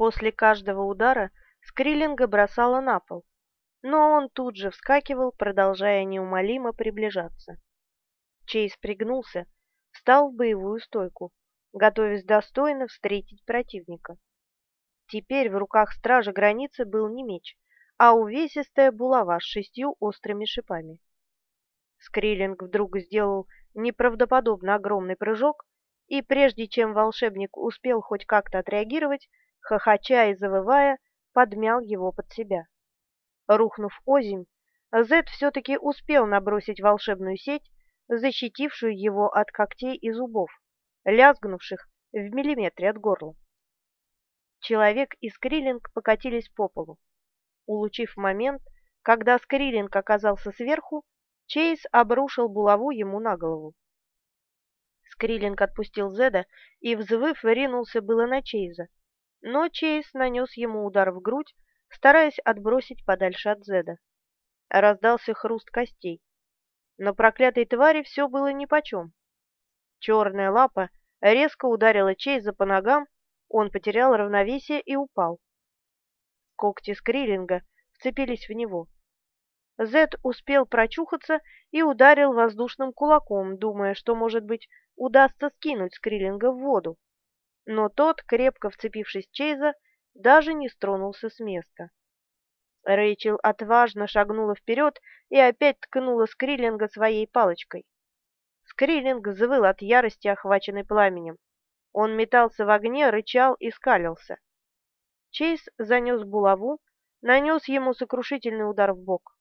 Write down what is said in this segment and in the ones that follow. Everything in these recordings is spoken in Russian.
После каждого удара Скриллинга бросало на пол, но он тут же вскакивал, продолжая неумолимо приближаться. Чейз пригнулся, встал в боевую стойку, готовясь достойно встретить противника. Теперь в руках стража границы был не меч, а увесистая булава с шестью острыми шипами. Скриллинг вдруг сделал неправдоподобно огромный прыжок, и прежде чем волшебник успел хоть как-то отреагировать, хохоча и завывая, подмял его под себя. Рухнув озимь, Зет все-таки успел набросить волшебную сеть, защитившую его от когтей и зубов, лязгнувших в миллиметре от горла. Человек и Скриллинг покатились по полу. Улучив момент, когда Скриллинг оказался сверху, Чейз обрушил булаву ему на голову. Скриллинг отпустил Зеда и, взвыв, ринулся было на Чейза, но Чейз нанес ему удар в грудь, стараясь отбросить подальше от Зеда. Раздался хруст костей. Но проклятой твари все было нипочем. Черная лапа резко ударила Чейза по ногам, он потерял равновесие и упал. Когти Скриллинга вцепились в него. Зед успел прочухаться и ударил воздушным кулаком, думая, что, может быть, удастся скинуть Скриллинга в воду но тот, крепко вцепившись Чейза, даже не стронулся с места. Рэйчел отважно шагнула вперед и опять ткнула Скриллинга своей палочкой. Скриллинг взвыл от ярости, охваченной пламенем. Он метался в огне, рычал и скалился. Чейз занес булаву, нанес ему сокрушительный удар в бок.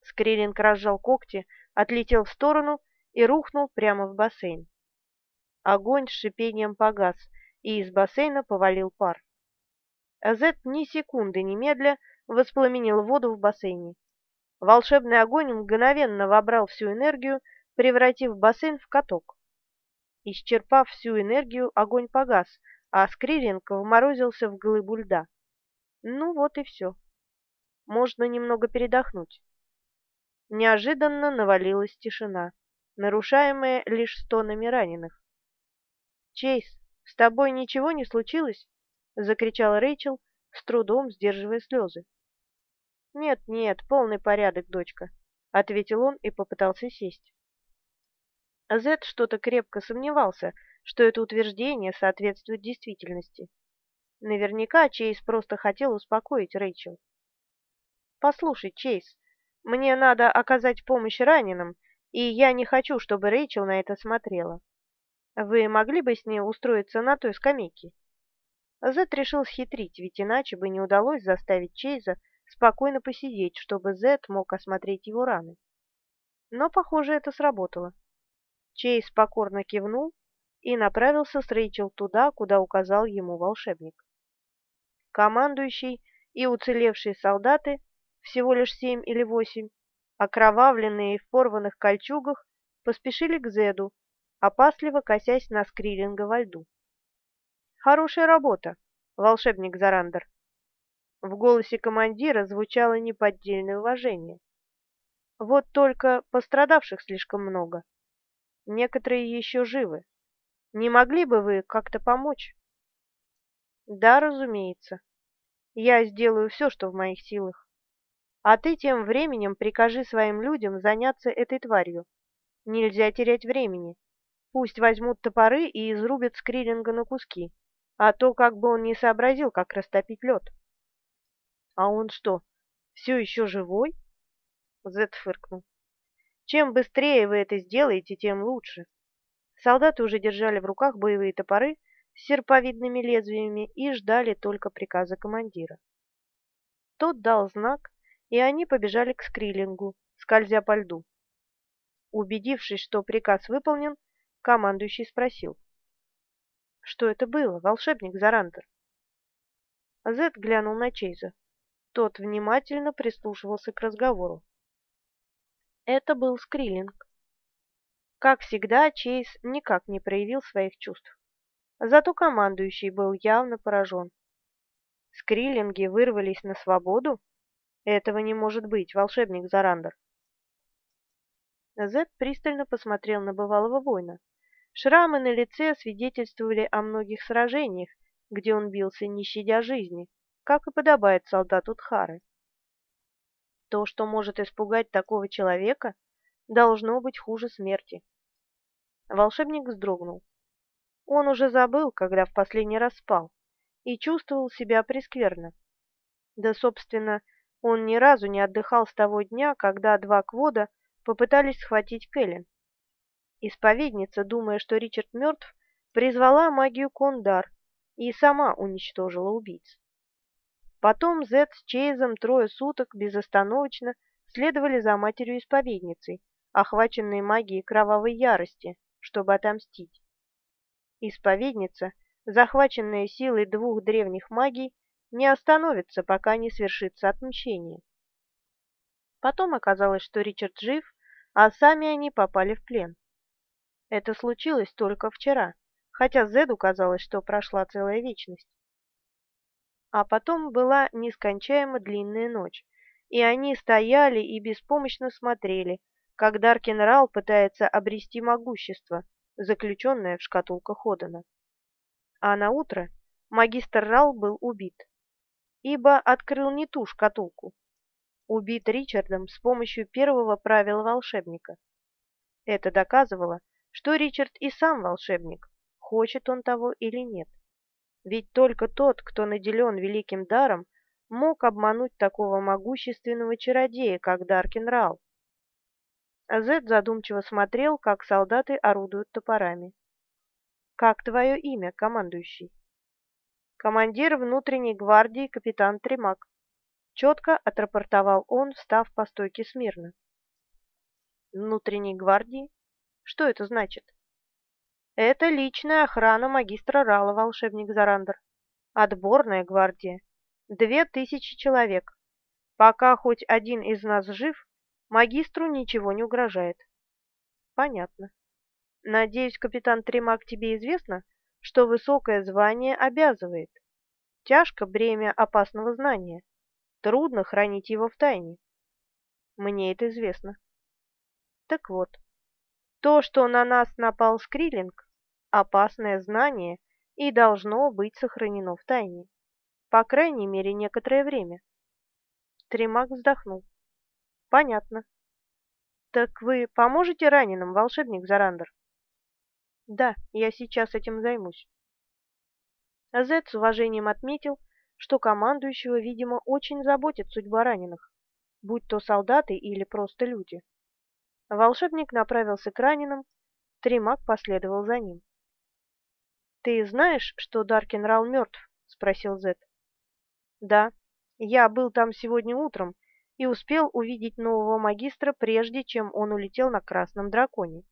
Скриллинг разжал когти, отлетел в сторону и рухнул прямо в бассейн. Огонь с шипением погас, и из бассейна повалил пар. Азет ни секунды немедля воспламенил воду в бассейне. Волшебный огонь мгновенно вобрал всю энергию, превратив бассейн в каток. Исчерпав всю энергию, огонь погас, а Скриллинг вморозился в глыбу льда. Ну вот и все. Можно немного передохнуть. Неожиданно навалилась тишина, нарушаемая лишь стонами раненых. «Чейз, с тобой ничего не случилось?» — закричала Рэйчел, с трудом сдерживая слезы. «Нет, нет, полный порядок, дочка», — ответил он и попытался сесть. Зет что-то крепко сомневался, что это утверждение соответствует действительности. Наверняка Чейз просто хотел успокоить Рэйчел. «Послушай, Чейз, мне надо оказать помощь раненым, и я не хочу, чтобы Рэйчел на это смотрела. Вы могли бы с ней устроиться на той скамейке? Зет решил схитрить, ведь иначе бы не удалось заставить Чейза спокойно посидеть, чтобы Зет мог осмотреть его раны. Но, похоже, это сработало. Чейз покорно кивнул и направился с Рэйчел туда, куда указал ему волшебник. Командующий и уцелевшие солдаты, всего лишь семь или восемь, окровавленные в порванных кольчугах, поспешили к Зеду, опасливо косясь на скриллинга во льду. «Хорошая работа, волшебник Зарандер!» В голосе командира звучало неподдельное уважение. «Вот только пострадавших слишком много. Некоторые еще живы. Не могли бы вы как-то помочь?» «Да, разумеется. Я сделаю все, что в моих силах. А ты тем временем прикажи своим людям заняться этой тварью. Нельзя терять времени. Пусть возьмут топоры и изрубят Скриллинга на куски, а то как бы он не сообразил, как растопить лед. — А он что, все еще живой? Зет фыркнул. — Чем быстрее вы это сделаете, тем лучше. Солдаты уже держали в руках боевые топоры с серповидными лезвиями и ждали только приказа командира. Тот дал знак, и они побежали к Скриллингу, скользя по льду. Убедившись, что приказ выполнен, Командующий спросил. «Что это было, волшебник Зарандер?» Зет глянул на Чейза. Тот внимательно прислушивался к разговору. Это был Скриллинг. Как всегда, Чейз никак не проявил своих чувств. Зато командующий был явно поражен. Скриллинги вырвались на свободу? Этого не может быть, волшебник Зарандер. Зет пристально посмотрел на бывалого воина. Шрамы на лице свидетельствовали о многих сражениях, где он бился, не щадя жизни, как и подобает солдату Тхары. То, что может испугать такого человека, должно быть хуже смерти. Волшебник вздрогнул. Он уже забыл, когда в последний раз спал, и чувствовал себя прескверно. Да, собственно, он ни разу не отдыхал с того дня, когда два квода попытались схватить Кэлен. Исповедница, думая, что Ричард мертв, призвала магию Кондар и сама уничтожила убийц. Потом Зет с Чейзом трое суток безостановочно следовали за матерью-исповедницей, охваченной магией кровавой ярости, чтобы отомстить. Исповедница, захваченная силой двух древних магий, не остановится, пока не свершится отмщение. Потом оказалось, что Ричард жив, а сами они попали в плен. Это случилось только вчера, хотя Зеду казалось, что прошла целая вечность. А потом была нескончаемо длинная ночь, и они стояли и беспомощно смотрели, как Даркин Рал пытается обрести могущество, заключенное в шкатулках Ходана. А на утро магистр Рал был убит, ибо открыл не ту шкатулку. Убит Ричардом с помощью первого правила волшебника. Это доказывало, что Ричард и сам волшебник, хочет он того или нет. Ведь только тот, кто наделен великим даром, мог обмануть такого могущественного чародея, как Даркин Рал. Зед задумчиво смотрел, как солдаты орудуют топорами. «Как твое имя, командующий?» «Командир внутренней гвардии капитан Тремак», — четко отрапортовал он, встав по стойке смирно. «Внутренней гвардии? Что это значит? Это личная охрана магистра Рала, волшебник Зарандер. Отборная гвардия. Две тысячи человек. Пока хоть один из нас жив, магистру ничего не угрожает. Понятно. Надеюсь, капитан Тремак, тебе известно, что высокое звание обязывает. Тяжко бремя опасного знания. Трудно хранить его в тайне. Мне это известно. Так вот, то, что на нас напал Скрилинг, опасное знание и должно быть сохранено в тайне. По крайней мере, некоторое время. Тримак вздохнул. Понятно. Так вы поможете раненым, волшебник Зарандер? Да, я сейчас этим займусь. Зет с уважением отметил, что командующего, видимо, очень заботит судьба раненых, будь то солдаты или просто люди. Волшебник направился к раненым, Тримак последовал за ним. «Ты знаешь, что Даркин Рал мертв?» — спросил Зет. «Да, я был там сегодня утром и успел увидеть нового магистра, прежде чем он улетел на Красном Драконе.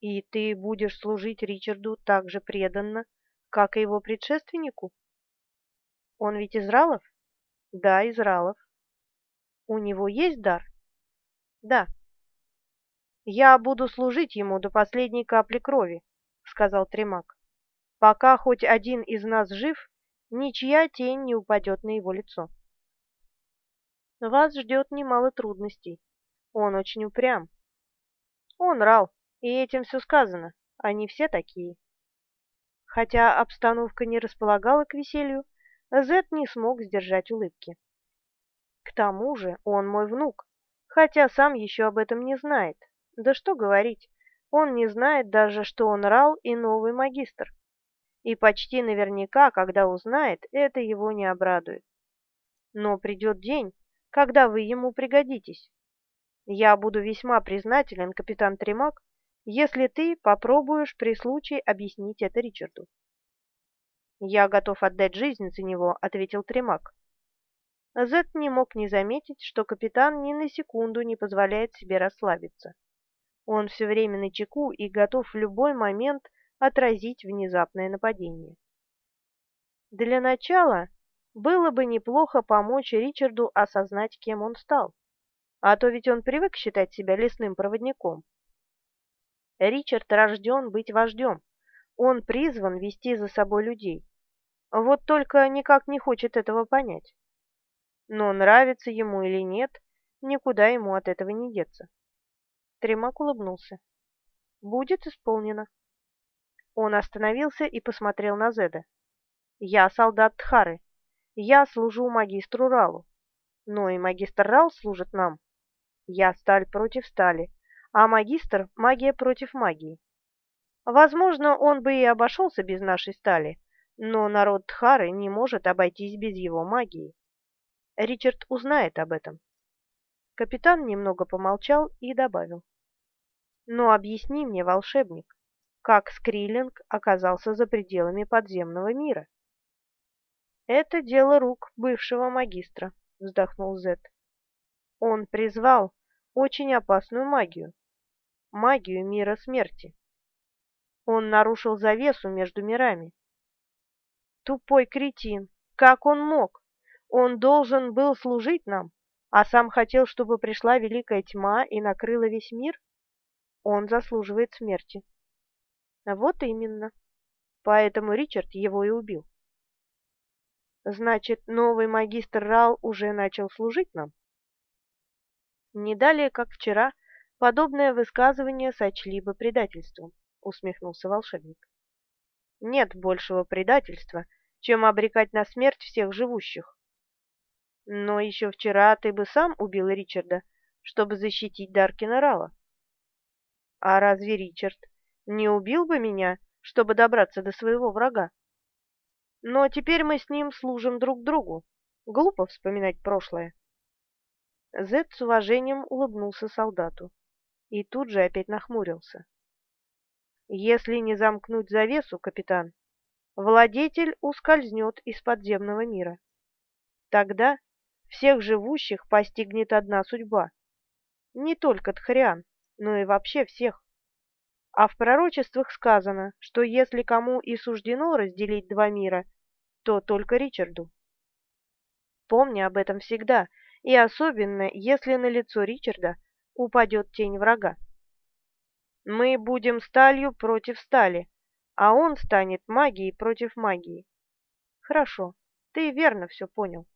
И ты будешь служить Ричарду так же преданно, как и его предшественнику? Он ведь из Ралов? Да, из Ралов. У него есть дар? Да. «Я буду служить ему до последней капли крови», — сказал Тремак. «Пока хоть один из нас жив, ничья тень не упадет на его лицо». «Вас ждет немало трудностей. Он очень упрям». «Он рал, и этим все сказано. Они все такие». Хотя обстановка не располагала к веселью, Зет не смог сдержать улыбки. «К тому же он мой внук, хотя сам еще об этом не знает. Да что говорить, он не знает даже, что он Рал и новый магистр. И почти наверняка, когда узнает, это его не обрадует. Но придет день, когда вы ему пригодитесь. Я буду весьма признателен, капитан Тремак, если ты попробуешь при случае объяснить это Ричарду. «Я готов отдать жизнь за него», — ответил Тремак. Зет не мог не заметить, что капитан ни на секунду не позволяет себе расслабиться. Он все время на чеку и готов в любой момент отразить внезапное нападение. Для начала было бы неплохо помочь Ричарду осознать, кем он стал. А то ведь он привык считать себя лесным проводником. Ричард рожден быть вождем. Он призван вести за собой людей. Вот только никак не хочет этого понять. Но нравится ему или нет, никуда ему от этого не деться. Тремак улыбнулся. «Будет исполнено». Он остановился и посмотрел на Зеда. Я солдат Тхары. Я служу магистру Ралу. Но и магистр Рал служит нам. Я сталь против стали, а магистр — магия против магии. Возможно, он бы и обошелся без нашей стали, но народ Тхары не может обойтись без его магии. Ричард узнает об этом. Капитан немного помолчал и добавил. «Но объясни мне, волшебник, как Скриллинг оказался за пределами подземного мира?» «Это дело рук бывшего магистра», — вздохнул Зет. «Он призвал очень опасную магию, магию мира смерти. Он нарушил завесу между мирами. Тупой кретин! Как он мог? Он должен был служить нам, а сам хотел, чтобы пришла великая тьма и накрыла весь мир? Он заслуживает смерти. Вот именно. Поэтому Ричард его и убил. Значит, новый магистр Рал уже начал служить нам? Не далее, как вчера, подобное высказывание сочли бы предательством, усмехнулся волшебник. Нет большего предательства, чем обрекать на смерть всех живущих. Но еще вчера ты бы сам убил Ричарда, чтобы защитить Даркина Рала. А разве Ричард не убил бы меня, чтобы добраться до своего врага? Но теперь мы с ним служим друг другу. Глупо вспоминать прошлое. Зет с уважением улыбнулся солдату и тут же опять нахмурился. «Если не замкнуть завесу, капитан, владетель ускользнет из подземного мира. Тогда всех живущих постигнет одна судьба. Не только Тхариан, но и вообще всех. А в пророчествах сказано, что если кому и суждено разделить два мира, то только Ричарду. Помни об этом всегда, и особенно, если на лицо Ричарда упадет тень врага. Мы будем сталью против стали, а он станет магией против магии. Хорошо, ты верно все понял.